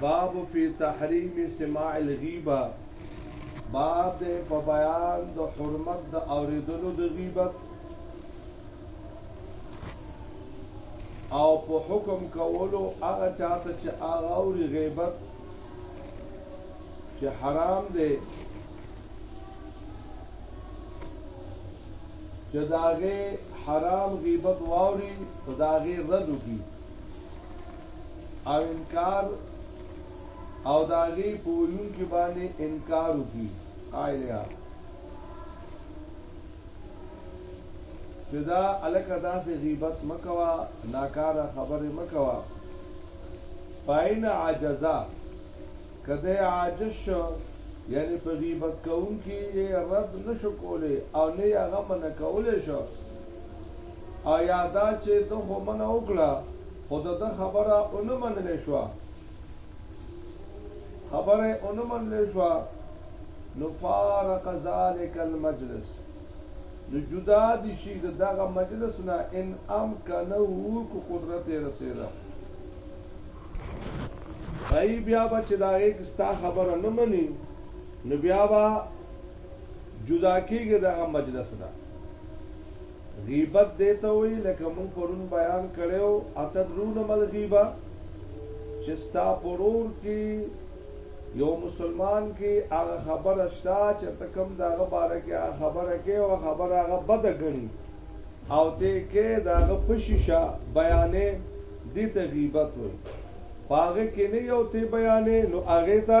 باب فی تحریم سماع الغیبه باب دې په بیان د حرمت د اوریدلو د غیبت او په حکم کولو هغه چاته چې هغه اوري غیبت چې حرام دی چې داغه حرام غیبت واوري په داغه رد وکړي او انکار او داغي پویون کې باندې انکار وکي قائلیا چې دا الکه داسې غیبت مکوا ناکاره خبره مکوا پاین عجزا کده عاجز شو یعنی په غیبت کوونکی رد نشو کوله او نه هغه من کوله شو ایا دا چې ده خو منه وکړه خو د ده خبره ونه منل شوه خبره ونه منل شوه نو فارق ذلک المجلس نو جدا دي شي دغه مجلس نه ان امکنه کو قدرت رسیدا ای بیا به چې دا یک ستا خبره نه مني نو بیا به جدا کیږي دغه مجلس نه غیبت دیته وی لکه مونږ پرون بیان کړو اتدرون مل غیبه چې ستا پرور کې یو مسلمان کې هغه خبره شته چې ته کوم داغه باره کې هغه خبره کې او خبره هغه بد غني او ته کې داغه پشیشه بیانې دي ته غیبت وي پاغه کې نه یو ته بیانې نو هغه ته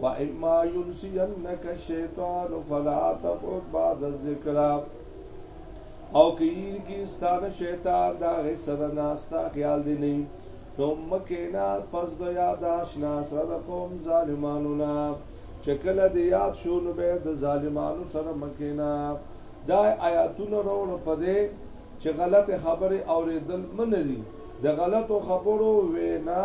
واما ينسينك الشيطان فلا تقعد بعد الذکر او کیر کی ستانه شیطان دا غي سره ناستا خیال دی نه نو مکه نه پس د یاد آشنا سره قوم ظالمانو نه چکل د یاد شو نو به د ظالمانو سره مکه نه دا آیاتونه وروړ پدې چې غلط خبره اوریدل منري د غلطو خبرو وینا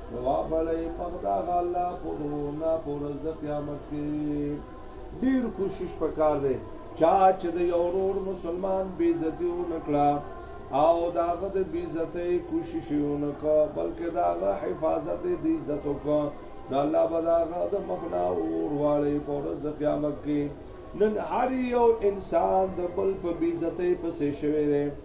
جواب علی پخدا غالا پورو نا پورز د قیامت کې ډیر کوشش پکار دی چا چې د یو ورور مسلمان بی عزتی و نکړه او داغه د بی عزتی کوشش یو نکړه بلکې داغه حفاظت دی عزت وکړه نو الله بداغه د مخنا اور والے پورز د قیامت کې نن هر یو انسان د بل په بی عزتی پسې شوی دی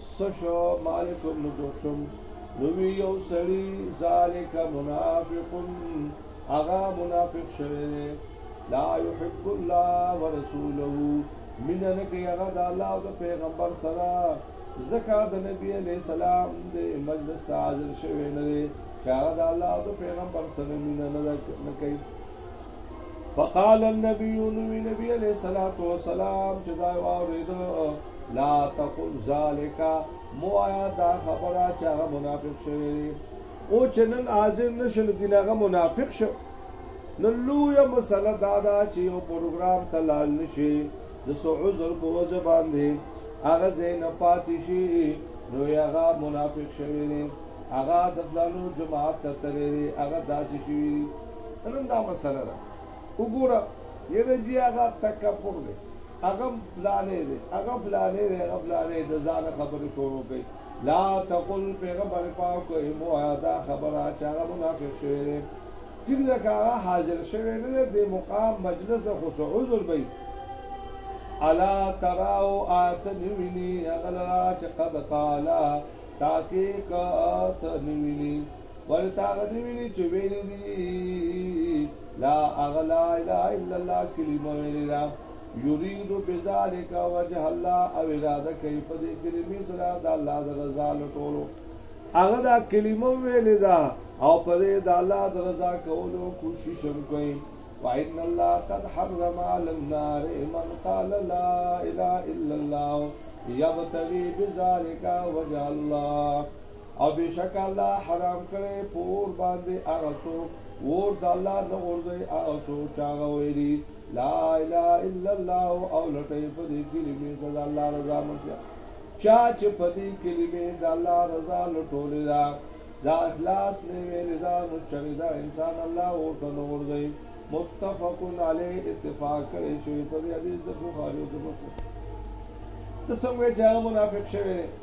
سشو مالکم نجوشم نوی یو سړی ذالک منافق اغا منافق شوه دی لا يحب الله ورسوله من نه کې هغه د الله او د پیغمبر سره زکا د نبی علی سلام د مجلس حاضر شوه نه دی چې هغه د الله او د پیغمبر سره مين نه کوي فقال النبي نبي نبي عليه الصلاه والسلام چې دا واورید لا تقل ذالک مو آیا دا خبره چې هغه منافق شوی دی او چې نن حاضر نشل کې هغه منافق شو نن لوی مسله دا دا چې یو پروګرام ته لاړ نشي د سو عذر په وجه باندې هغه زین پاتې شي نو هغه منافق شوی دی هغه د فلانو جماعت ته تللی هغه داسې شوی نن دا مسله ده وګوره یره جی هغه تکبر دی هغه فلانه دی هغه فلانه دی هغه فلانه د ځان خبرې شروع کوي لا تقل پیغمبر پاک مو دا خبره چې هغه منافق شوی دی چې دا هغه حاضر شوی نه دی د مقام مجلس خو عذر به الا تراو اتنوینی اغلرا چقد قالا تاکیق اتنوینی ولې تا هغه نه ویلي چې ویلي دي لا هغه لا اله الا الله کلمه ویلې ده یرید بذالک وجه الله او اراده کوي په دې کلمې سره د الله د رضا لټولو هغه دا کلمه ویلې ده او په دې د الله د رضا کولو کوشش هم کوي وان الله قد حرم على النار من قال لا اله الا الله يبتغي بذلك وجه الله او بشک الله حرام کړي پور باندې هغه څوک ور د الله نه ورځي هغه څوک چې هغه ویلي لا اله الا الله او لټي په دې کلمې سره الله رضا مونږه چا چې په دې کلمې د الله رضا لټولې دا دا اخلاص نه ویلې دا نو چې دا انسان الله ورته نه ورځي متفق علی اتفاق کړي شوی په دې حدیث د بخاری او د مسلم ته څنګه چې هغه منافق شوی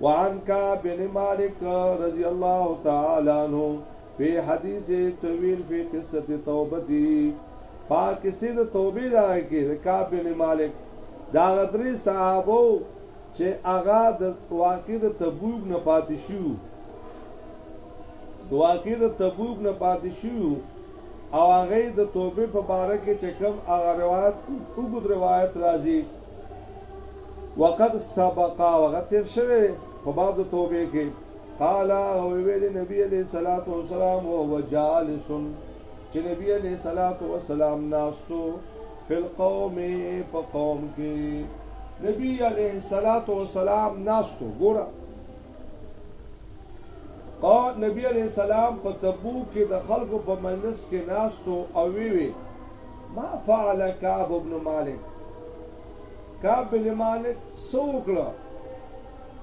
وعن كعب بن مالك رضي الله تعالى عنه في حديث طويل في قصة توبتي پاک کسی د توبې دا کې د کعب بن مالک دا غدري صحابه چې هغه د واقع د تبوک نه پاتې شو واقع د تبوک نه پاتې شو او هغه د توبې په باره کې چې کوم هغه روایت وګد روایت راځي وقد سبق وقد تیر شوه په باب د توبه کې قال او ویل نبی علیہ الصلوۃ والسلام او جالس چې نبی علیہ الصلوۃ والسلام ناستو فل قوم په قوم کې نبی علیہ الصلوۃ والسلام ناستو ګوره او نبی علیہ السلام په تبوک کې د خلکو په مجلس کې ناستو او وی وی ما فعل کعب ابن مالک کعب بن مالک سوکړه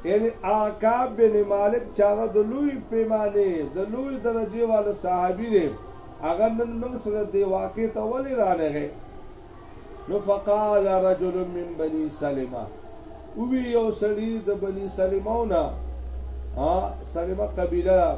یعنی عقاب بن مالک چاغه د لوی پیمانه د لوی درجه والا صحابي دی هغه نن موږ سره دی واقع ته ولې رانغه نو فقال رجل من بني سلمہ وی یو سړی د بني سلمونه ها سلمہ قبیله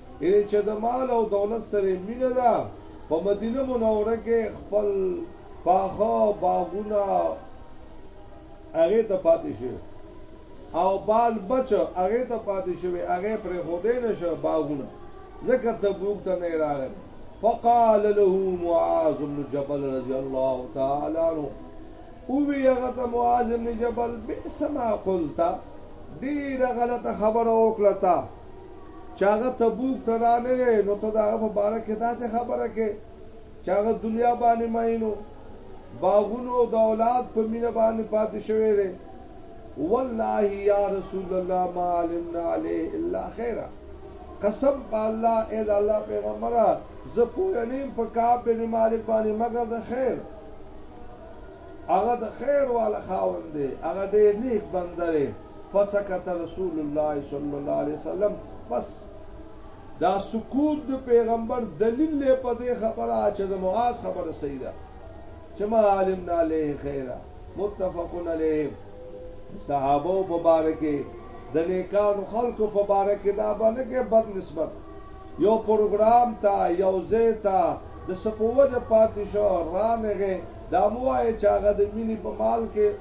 اې چې د مال او دولت سره مینه ده په مدینه منوره کې خپل پاخه باغونه هغه ته پاتې شي او بال بچ هغه ته پاتې شوی هغه پر خوده نشه باغونه ذکر تبوک ته نه راغی فقال له معاذ بن جبل رضی الله تعالی عنہ او وی هغه ته معاذ بن جبل بئس ما قلت ډیره غلطه خبره وکړه چې هغه تبوک ته رانغی نو ته د هغه په باره کې داسې خبره کې چې هغه دنیا باندې مینو باغونو او د اولاد په مینه باندې پاتې شوی دی والله یا رسول الله ما علمنا علیه الا خیره قسم په الله اې د الله پیغمبره زه پوه نیم په کعب بن مالک باندې مګر د خیر هغه د خیر والا خاوند دی هغه ډېر نیک بنده دی فسکت رسول الله صلی الله علیه وسلم بس دا سکوت د پیغمبر دلیل له پدې خبره چې د معاذ خبره صحیح ده چې ما علمنا له خیره متفقن علیه صحابه مبارکه د نیکانو خلکو په باره کې دا باندې کې بد نسبت یو پروګرام تا یو ځای تا د سپوږه پاتې شو رانغه دا موای چې هغه د مینې په مال کې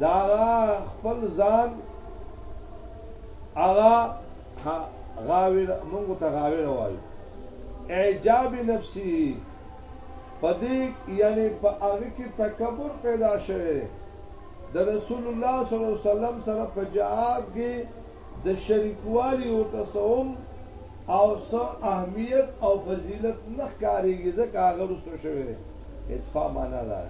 دا خپل ځان هغه غاوی مونږ ته غاوی وایي اعجاب نفسي پدې یعنی په هغه کې تکبر پیدا شوه د رسول الله صلی الله علیه وسلم سره په جهاد کې د شریکوالي او تصوم او سو اهمیت او فضیلت نه ښکاریږي ځکه هغه رسو شوی اتفاق معنا ده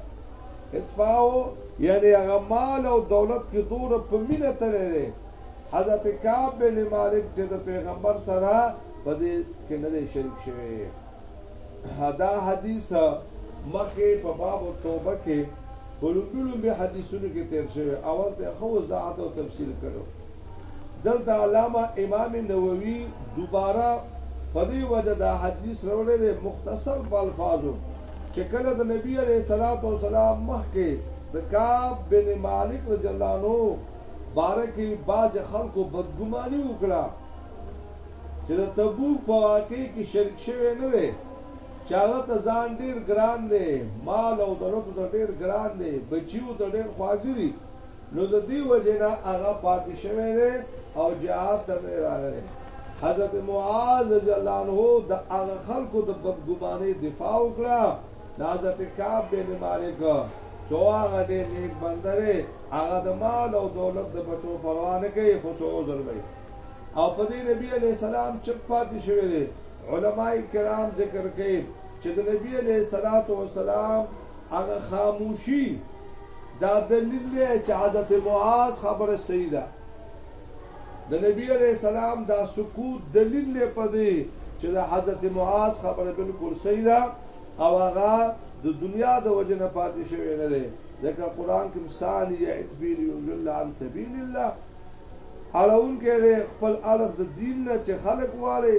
اتفاو یعنی هغه مال او دولت کې دور په مینه تللی دی حضرت کعب بن مالک چې د پیغمبر سره په دې کې نه شریک شوی دا حدیث مخه په باب توبه کې په لومبي لومبي حدیثونو کې تیر شوی اول ته خو زه او تفصیل کړو دلته علامه امام نووي دوباره په دې وجه دا حدیث راوړی دی مختصر په الفاظو چې کله د نبی علیه الصلاۃ والسلام مخکې د کعب بن مالک رضی الله عنه بارکه باز خلکو بدګماني وکړه چې د تبوک په واقعې کې شرک شوی نه دی چې هغه ته ځان ډیر ګران دی مال او دولت ته ډیر ګران دی بچیو ته ډیر خواږه دي نو د دې وجه نه هغه پاتې شوی دی او جهاد ته نه راغلی حضرت معاذ رضی الله عنه د هغه خلکو د بدګمانۍ دفاع وکړه د حضرت کعب بن مالک چې هغه دې نیک بنده دی هغه د مال او دولت د بچو پروا نه کوي خو ته عذر وي او په دې نبی علی السلام چې پاتې شوی دی علماي کرام ذکر کوي چې د نبی علی صلوات و سلام هغه خاموشي دا دلیل دی چې عادت معاذ خبره صحیح ده د نبی علی السلام دا سکوت دلیل دی په دې چې د حضرت معاذ خبره بالکل صحیح ده او هغه د دنیا د وجه نه پاتې شوی نه دی ځکه قران کې مثال یې اتبیل یضل عن سبیل الله اړون کې خپل الف د دین نه چې خلق والے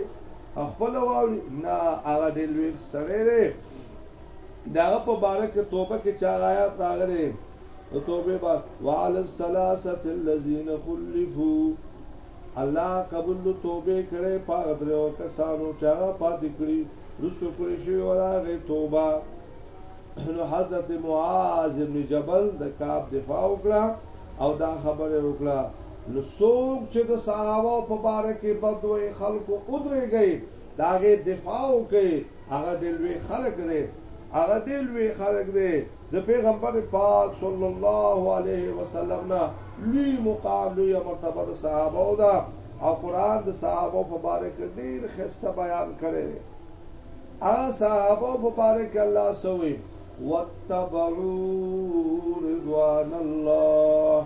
خپل واوري نه هغه دې لوی سره داغه په باره کې توبه کې چا آیات راغلي او توبه با وعلى الثلاثه الذين خلفوا الله قبول توبه کړي پاغه درو کسانو چې هغه پاتې کړی رسو کړی شي ولاغه توبه نو حضرت معاذ بن جبل د کعب دفاع وکړه او دا خبره وکړه نو څوک چې د صحابه په باره کې بدوي خلکو ادرېږي داغه دفاع وکي هغه د لوی خلق دی هغه د لوی خلق دی د پیغمبر پاک صلی الله علیه وسلم نه لوی مقام لوی مرتبه د صحابه او دا او قران د صحابه په باره کې ډیر خسته بیان کړي ا صحابه په باره کې الله سوي وتبعوا رضوان الله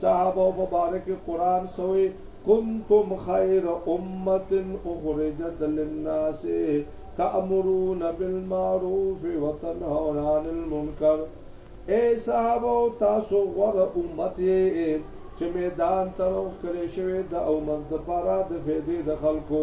صحابه مبارک قران سوې کنتم خیر امت اخرجت للناس تأمرون بالمعروف وتنهون عن المنکر اے صحابه تاسو غره امت چې میدان ترو کړې شوی د امت د پاره د فیدې د خلکو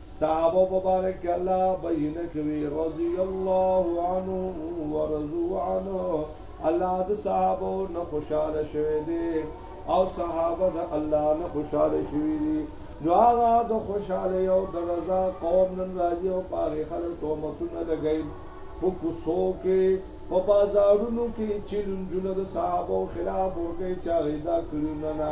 صحابه مبارک الله بینه کوي رضی الله عنه ورضو عنه الله د صحابه نه خوشاله شوی دی او صحابه د الله نه خوشاله شوی دی نو هغه د خوشاله یو د رضا قوم نن راځي او پاره خلک تومتونه لګي په کوڅو کې په بازارونو کې چې لنجونه د صحابه خلاف ورکه چاغې دا کړی نه نه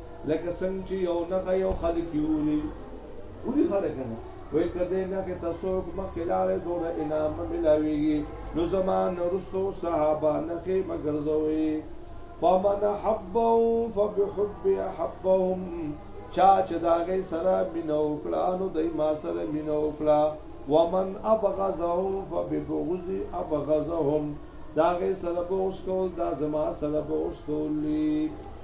لکه څنګه چې یو نه یو خلک یوري وري خلک نه وې کده نه کې تاسو کوم کلاله دونه انعام ملاويږي نو زمان رسو صحابه نه کې مگر زوي فمن حبوا فبحب احبهم چا چې دا غي سره مينو کړه نو دای ما سره مينو کړه ومن ابغضهم فببغض ابغضهم دا غي سره بوس کول دا زما سره بوس کول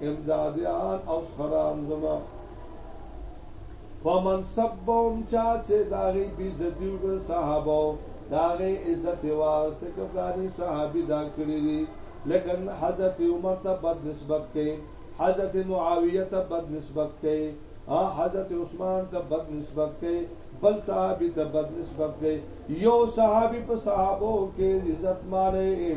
امدادیان او سران زما فمن سبهم چا چې داغي بیزتی وکړ صحابه داغي عزت واسه کبلانی صحابي دا کړی دي لیکن حضرت عمر ته بد نسبت کړي حضرت معاویه ته بد نسبت کړي حضرت عثمان ته بد نسبت کړي بل صحابي ته بد نسبت کړي یو صحابي په صحابو کې عزت مالې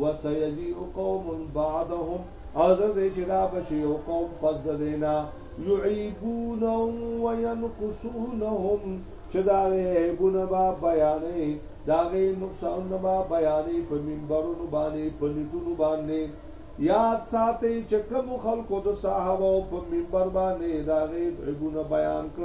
وسيجيء قوم بعدهم او زده چې دا بشي یو قوم پس د دینا يعيبونهم وينقصونهم چې دا عیبونه با بیانې دا غي نقصانونه با بیانې په منبرونو باندې په نټونو باندې یاد ساتي چې کوم خلکو د صحابه په منبر باندې دا غي عیبونه بیان کړ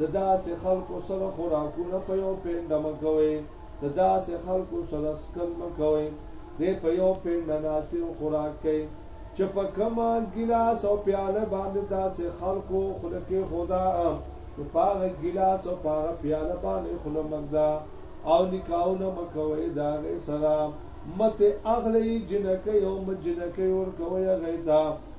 د داسې خلکو سره خوراکونه په یو پنډه مه کوئ، د داسې خلکو سره څکل مه کوئ، دی په یو پنډه ناست او خوراک کوي، چې په کومه ګیلاس او پیاله باندې داسې خلکو خوله کېښوده، نو په هغه ګیلاس او په هغه پیاله باندې خوله مه ږده او نکاحونه مه کوئ د هغې سره، مه ترې اخلئ جینکۍ او مه جینکۍ ورکوئ هغې ته،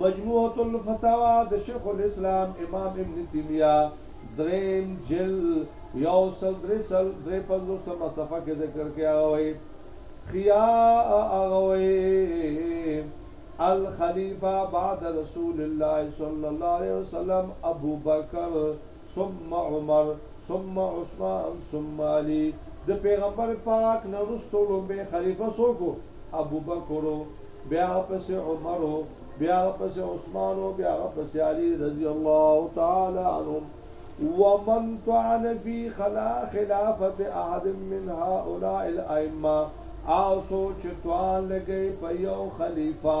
مجموعه الفتاوا د شیخ الاسلام امام ابن تیمیه دریم جل یو سل درې سل درې پنځو سم صفه کې ذکر کې آوي خیا آوي الخلیفہ بعد رسول الله صلی الله علیه وسلم ابو بکر ثم عمر ثم عثمان ثم علی د پیغمبر پاک نه رسول لومبه خلیفہ سوکو ابو بکر بیا پس عمر بیا پس عثمان بیا پس علی رضی الله تعالی عنهم ومن طعن فی خلا خلافت احد من هؤلاء الائمه او سوچ توان لګی په یو خلیفہ